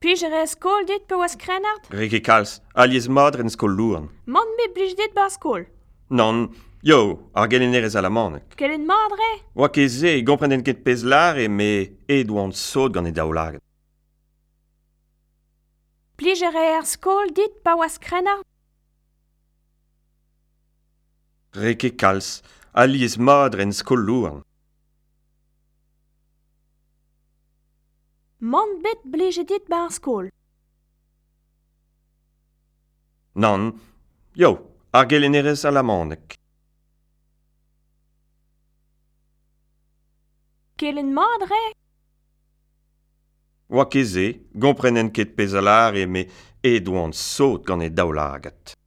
Plij re skol dit pe oas krenart? Rege kalz, aliez madr en skol louan. Man me blij dit bar skol. Non, yo, ar gelen erez a la manek. Gelen madre? Oa keze, gomprenden ket pez lare, me ed oan sot gant e daoulaget. Plij re skol dit pa oas krenart? Rege kalz, aliez madr en skol louan. Mont bet bleje dit ba ar skol. Nan, yo, ar gelenerez a la mannek. Kelen madre? Oa keze, gomprenen ket pezalar me e douan sot gant e daoulagat.